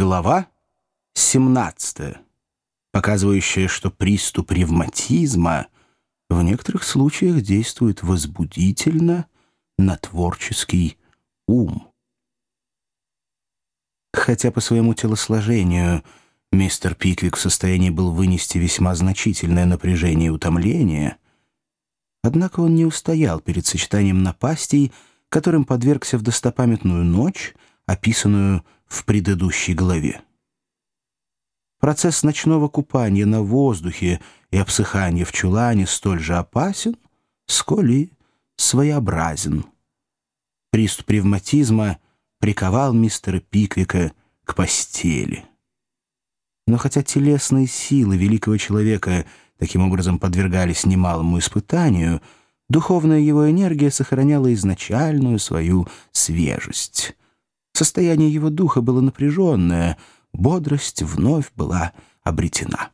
Глава 17, показывающая, что приступ ревматизма в некоторых случаях действует возбудительно на творческий ум. Хотя по своему телосложению мистер Пиквик в состоянии был вынести весьма значительное напряжение и утомление, однако он не устоял перед сочетанием напастей, которым подвергся в достопамятную ночь, описанную в предыдущей главе. Процесс ночного купания на воздухе и обсыхания в чулане столь же опасен, сколь и своеобразен. Приступ ревматизма приковал мистера Пиквика к постели. Но хотя телесные силы великого человека таким образом подвергались немалому испытанию, духовная его энергия сохраняла изначальную свою свежесть. Состояние его духа было напряженное, бодрость вновь была обретена.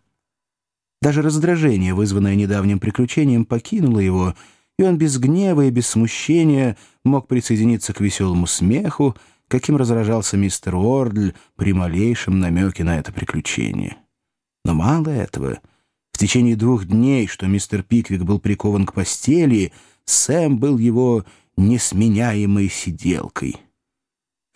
Даже раздражение, вызванное недавним приключением, покинуло его, и он без гнева и без смущения мог присоединиться к веселому смеху, каким разражался мистер Уордль при малейшем намеке на это приключение. Но мало этого. В течение двух дней, что мистер Пиквик был прикован к постели, Сэм был его несменяемой сиделкой —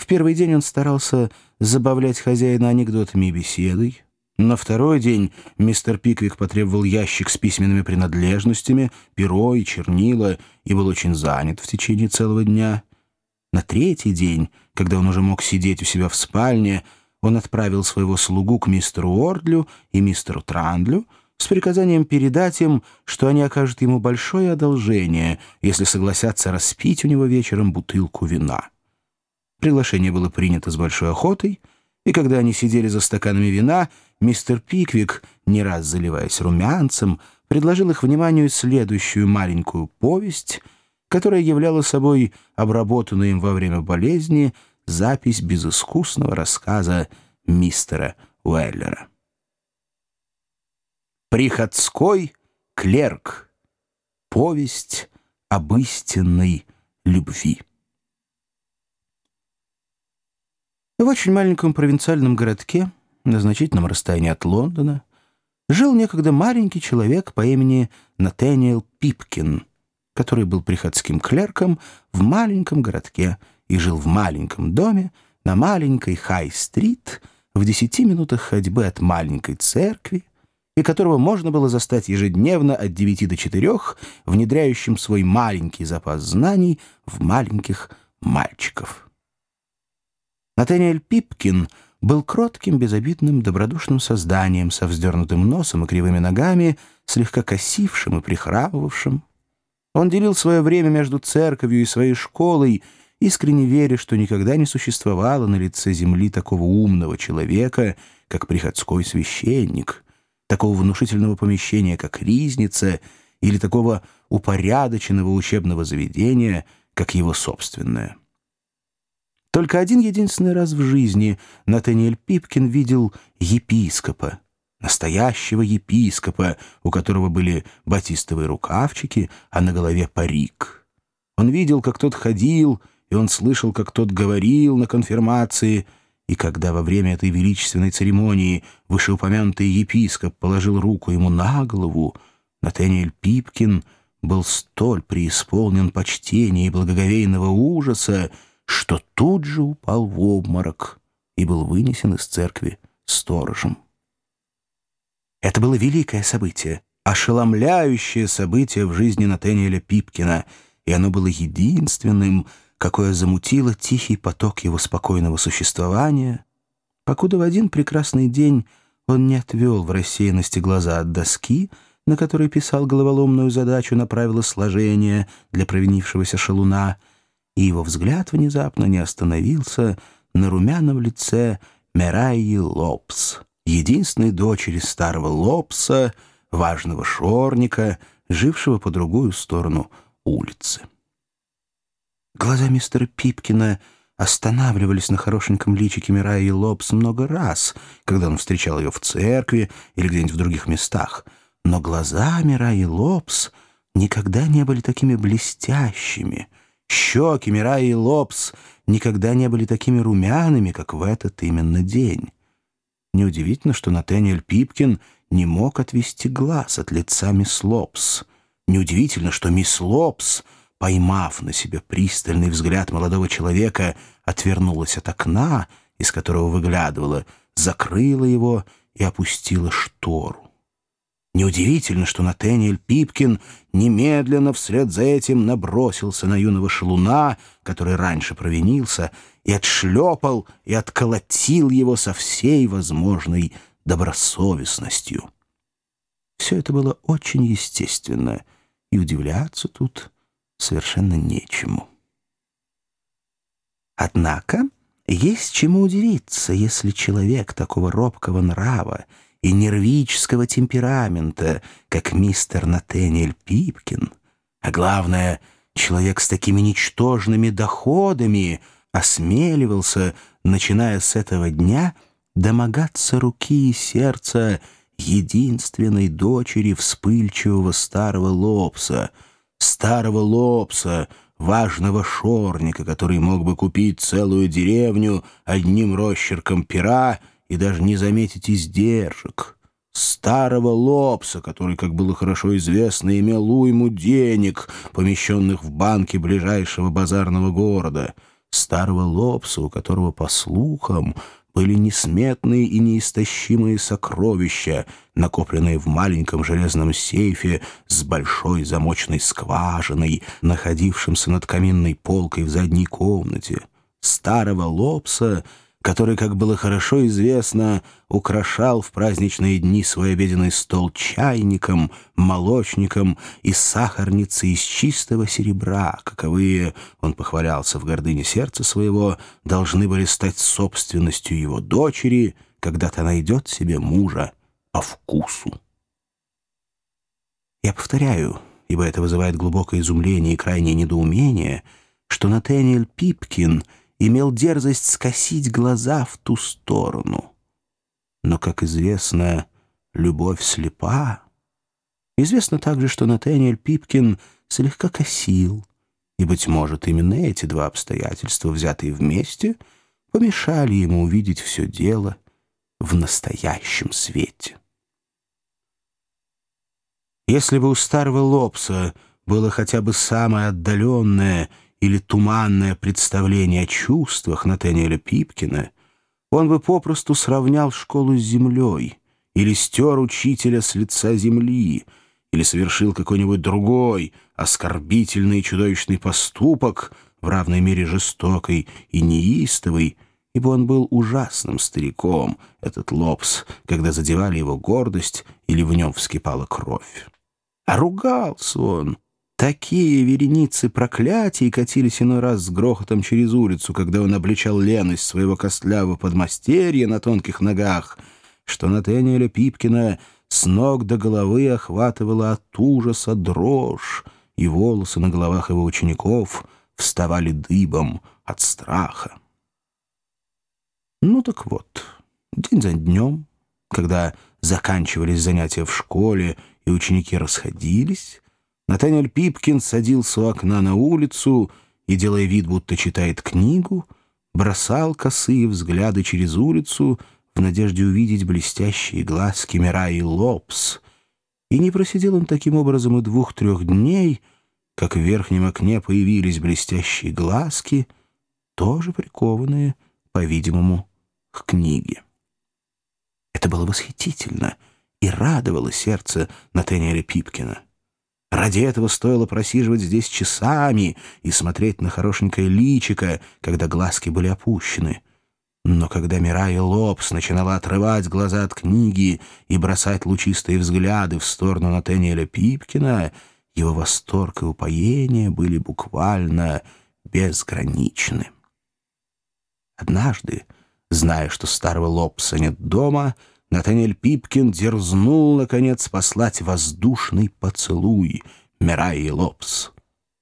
в первый день он старался забавлять хозяина анекдотами и беседой. На второй день мистер Пиквик потребовал ящик с письменными принадлежностями, перо и чернила, и был очень занят в течение целого дня. На третий день, когда он уже мог сидеть у себя в спальне, он отправил своего слугу к мистеру Ордлю и мистеру Трандлю с приказанием передать им, что они окажут ему большое одолжение, если согласятся распить у него вечером бутылку вина. Приглашение было принято с большой охотой, и когда они сидели за стаканами вина, мистер Пиквик, не раз заливаясь румянцем, предложил их вниманию следующую маленькую повесть, которая являла собой обработанную им во время болезни запись безыскусного рассказа мистера Уэллера. «Приходской клерк. Повесть об истинной любви». В очень маленьком провинциальном городке, на значительном расстоянии от Лондона, жил некогда маленький человек по имени Натаниэл Пипкин, который был приходским клерком в маленьком городке и жил в маленьком доме на маленькой Хай-стрит в десяти минутах ходьбы от маленькой церкви, и которого можно было застать ежедневно от девяти до четырех, внедряющим свой маленький запас знаний в маленьких мальчиков. Натаниэль Пипкин был кротким, безобидным, добродушным созданием со вздернутым носом и кривыми ногами, слегка косившим и прихрамывавшим. Он делил свое время между церковью и своей школой, искренне веря, что никогда не существовало на лице земли такого умного человека, как приходской священник, такого внушительного помещения, как ризница, или такого упорядоченного учебного заведения, как его собственное. Только один единственный раз в жизни Натаниэль Пипкин видел епископа, настоящего епископа, у которого были батистовые рукавчики, а на голове парик. Он видел, как тот ходил, и он слышал, как тот говорил на конфирмации, и когда во время этой величественной церемонии вышеупомянутый епископ положил руку ему на голову, Натаниэль Пипкин был столь преисполнен почтения и благоговейного ужаса, что тут же упал в обморок и был вынесен из церкви сторожем. Это было великое событие, ошеломляющее событие в жизни Натаниэля Пипкина, и оно было единственным, какое замутило тихий поток его спокойного существования, покуда в один прекрасный день он не отвел в рассеянности глаза от доски, на которой писал головоломную задачу на правила сложения для провинившегося шалуна — и его взгляд внезапно не остановился на румяном лице Мерайи Лопс, единственной дочери старого Лопса, важного шорника, жившего по другую сторону улицы. Глаза мистера Пипкина останавливались на хорошеньком личике Мираи Лопс много раз, когда он встречал ее в церкви или где-нибудь в других местах. Но глаза Мираи Лопс никогда не были такими блестящими — Щеки Мира и Лобс никогда не были такими румяными, как в этот именно день. Неудивительно, что Натаниэль Пипкин не мог отвести глаз от лица мисс Лопс. Неудивительно, что мисс Лопс, поймав на себе пристальный взгляд молодого человека, отвернулась от окна, из которого выглядывала, закрыла его и опустила штору. Неудивительно, что Натаниэль Пипкин немедленно вслед за этим набросился на юного шалуна, который раньше провинился, и отшлепал и отколотил его со всей возможной добросовестностью. Все это было очень естественно, и удивляться тут совершенно нечему. Однако есть чему удивиться, если человек такого робкого нрава и нервического темперамента, как мистер Натаниэль Пипкин, а главное, человек с такими ничтожными доходами осмеливался, начиная с этого дня, домогаться руки и сердца единственной дочери вспыльчивого старого Лопса, старого Лопса, важного шорника, который мог бы купить целую деревню одним росчерком пера и даже не заметить издержек. Старого Лопса, который, как было хорошо известно, имел уйму денег, помещенных в банке ближайшего базарного города. Старого Лопса, у которого, по слухам, были несметные и неистощимые сокровища, накопленные в маленьком железном сейфе с большой замочной скважиной, находившимся над каминной полкой в задней комнате. Старого Лопса — который, как было хорошо известно, украшал в праздничные дни свой обеденный стол чайником, молочником и сахарницей из чистого серебра, каковые, он похвалялся в гордыне сердца своего, должны были стать собственностью его дочери, когда-то найдет себе мужа по вкусу. Я повторяю, ибо это вызывает глубокое изумление и крайнее недоумение, что Натаниэль Пипкин — имел дерзость скосить глаза в ту сторону. Но, как известно, любовь слепа. Известно также, что Натаниэль Пипкин слегка косил, и, быть может, именно эти два обстоятельства, взятые вместе, помешали ему увидеть все дело в настоящем свете. Если бы у старого Лопса было хотя бы самое отдаленное или туманное представление о чувствах Натаниэля Пипкина, он бы попросту сравнял школу с землей или стер учителя с лица земли, или совершил какой-нибудь другой оскорбительный и чудовищный поступок, в равной мере жестокой и неистовый, ибо он был ужасным стариком, этот Лопс, когда задевали его гордость или в нем вскипала кровь. А ругался он — Такие вереницы проклятий катились иной раз с грохотом через улицу, когда он обличал леность своего костлявого подмастерья на тонких ногах, что Натаниэля Пипкина с ног до головы охватывала от ужаса дрожь, и волосы на головах его учеников вставали дыбом от страха. Ну так вот, день за днем, когда заканчивались занятия в школе и ученики расходились, Натаниэль Пипкин садился у окна на улицу и, делая вид, будто читает книгу, бросал косые взгляды через улицу в надежде увидеть блестящие глазки Мираи Лопс. И не просидел он таким образом и двух-трех дней, как в верхнем окне появились блестящие глазки, тоже прикованные, по-видимому, к книге. Это было восхитительно и радовало сердце Натаниэля Пипкина. Ради этого стоило просиживать здесь часами и смотреть на хорошенькое личико, когда глазки были опущены. Но когда Мирая Лопс начинала отрывать глаза от книги и бросать лучистые взгляды в сторону Натаниэля Пипкина, его восторг и упоение были буквально безграничны. Однажды, зная, что старого Лопса нет дома, Натаниэль Пипкин дерзнул, наконец, послать воздушный поцелуй Мирайи Лопс.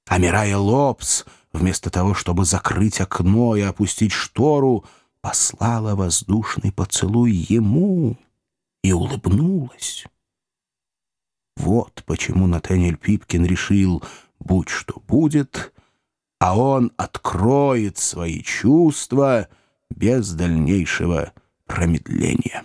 А Мирайя Лопс, вместо того, чтобы закрыть окно и опустить штору, послала воздушный поцелуй ему и улыбнулась. Вот почему Натаниэль Пипкин решил, будь что будет, а он откроет свои чувства без дальнейшего промедления.